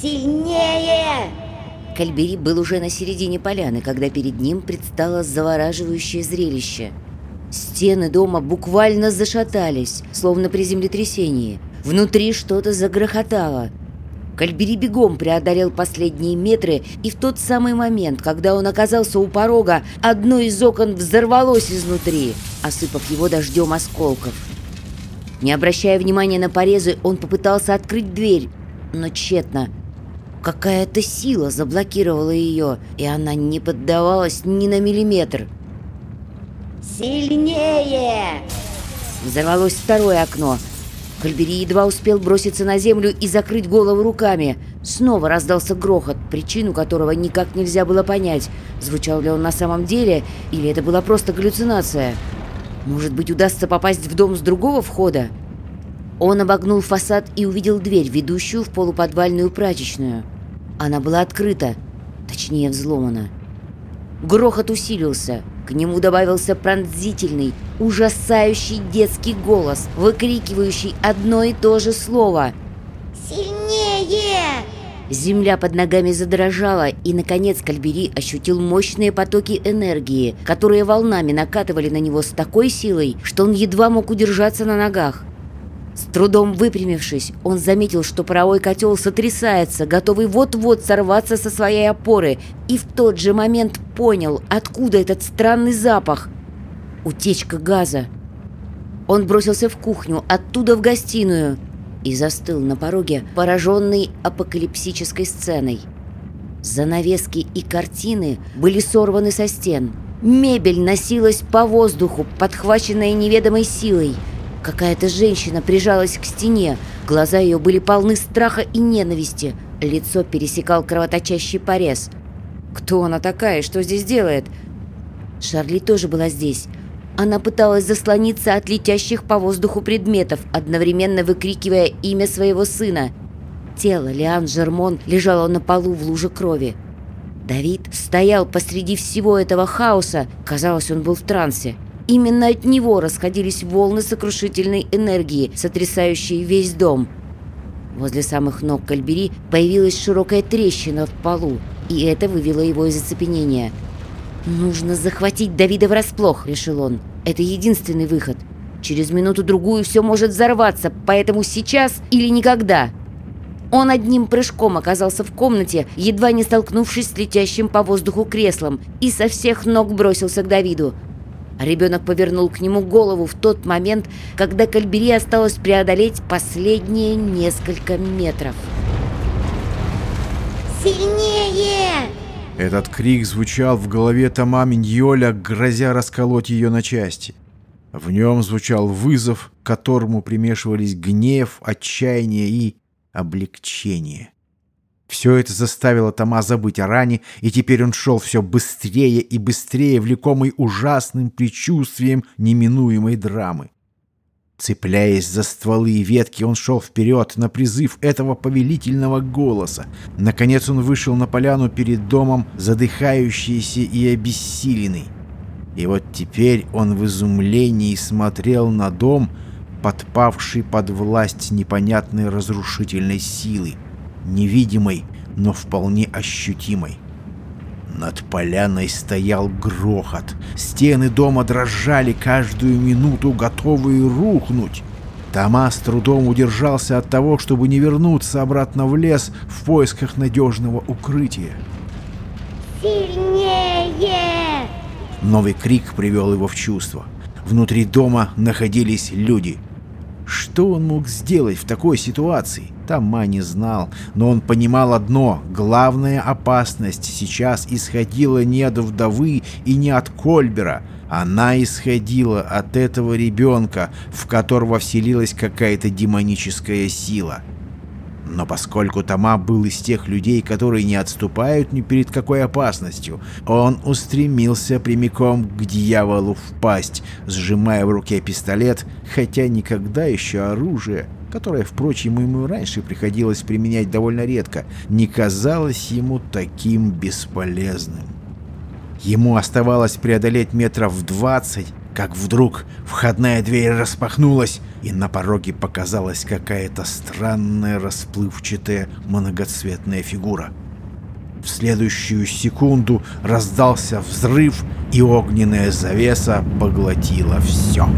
Сильнее! Кальбери был уже на середине поляны, когда перед ним предстало завораживающее зрелище. Стены дома буквально зашатались, словно при землетрясении. Внутри что-то загрохотало. Кальбери бегом преодолел последние метры, и в тот самый момент, когда он оказался у порога, одно из окон взорвалось изнутри, осыпав его дождем осколков. Не обращая внимания на порезы, он попытался открыть дверь, но тщетно. Какая-то сила заблокировала ее, и она не поддавалась ни на миллиметр. Сильнее! Взорвалось второе окно. Кальбери едва успел броситься на землю и закрыть голову руками. Снова раздался грохот, причину которого никак нельзя было понять, звучал ли он на самом деле, или это была просто галлюцинация. Может быть, удастся попасть в дом с другого входа? Он обогнул фасад и увидел дверь, ведущую в полуподвальную прачечную. Она была открыта, точнее взломана. Грохот усилился. К нему добавился пронзительный, ужасающий детский голос, выкрикивающий одно и то же слово. Сильнее! Земля под ногами задрожала, и, наконец, Кальбери ощутил мощные потоки энергии, которые волнами накатывали на него с такой силой, что он едва мог удержаться на ногах. С трудом выпрямившись, он заметил, что паровой котел сотрясается, готовый вот-вот сорваться со своей опоры, и в тот же момент понял, откуда этот странный запах. Утечка газа. Он бросился в кухню, оттуда в гостиную и застыл на пороге, пораженный апокалипсической сценой. Занавески и картины были сорваны со стен. Мебель носилась по воздуху, подхваченная неведомой силой – Какая-то женщина прижалась к стене, глаза ее были полны страха и ненависти, лицо пересекал кровоточащий порез. Кто она такая? Что здесь делает? Шарли тоже была здесь. Она пыталась заслониться от летящих по воздуху предметов, одновременно выкрикивая имя своего сына. Тело Лиан Жермон лежало на полу в луже крови. Давид стоял посреди всего этого хаоса. Казалось, он был в трансе. Именно от него расходились волны сокрушительной энергии, сотрясающие весь дом. Возле самых ног Кальбери появилась широкая трещина в полу, и это вывело его из оцепенения. «Нужно захватить Давида врасплох», — решил он. «Это единственный выход. Через минуту-другую все может взорваться, поэтому сейчас или никогда». Он одним прыжком оказался в комнате, едва не столкнувшись с летящим по воздуху креслом, и со всех ног бросился к Давиду. Ребенок повернул к нему голову в тот момент, когда Кальбери осталось преодолеть последние несколько метров. Сильнее! Этот крик звучал в голове Тома Миньоля, грозя расколоть ее на части. В нем звучал вызов, к которому примешивались гнев, отчаяние и облегчение. Все это заставило Тома забыть о ране, и теперь он шел все быстрее и быстрее, влекомый ужасным предчувствием неминуемой драмы. Цепляясь за стволы и ветки, он шел вперед на призыв этого повелительного голоса. Наконец он вышел на поляну перед домом, задыхающийся и обессиленный. И вот теперь он в изумлении смотрел на дом, подпавший под власть непонятной разрушительной силы невидимой, но вполне ощутимой. Над поляной стоял грохот. Стены дома дрожали каждую минуту, готовые рухнуть. Тома с трудом удержался от того, чтобы не вернуться обратно в лес в поисках надежного укрытия. Сильнее! Новый крик привел его в чувство. Внутри дома находились люди — что он мог сделать в такой ситуации? Тома не знал, но он понимал одно. Главная опасность сейчас исходила не от вдовы и не от Кольбера. Она исходила от этого ребенка, в которого вселилась какая-то демоническая сила. Но поскольку Тома был из тех людей, которые не отступают ни перед какой опасностью, он устремился прямиком к дьяволу в пасть, сжимая в руке пистолет, хотя никогда еще оружие, которое, впрочем, ему раньше приходилось применять довольно редко, не казалось ему таким бесполезным. Ему оставалось преодолеть метров двадцать, как вдруг входная дверь распахнулась, и на пороге показалась какая-то странная расплывчатая многоцветная фигура. В следующую секунду раздался взрыв, и огненная завеса поглотила все.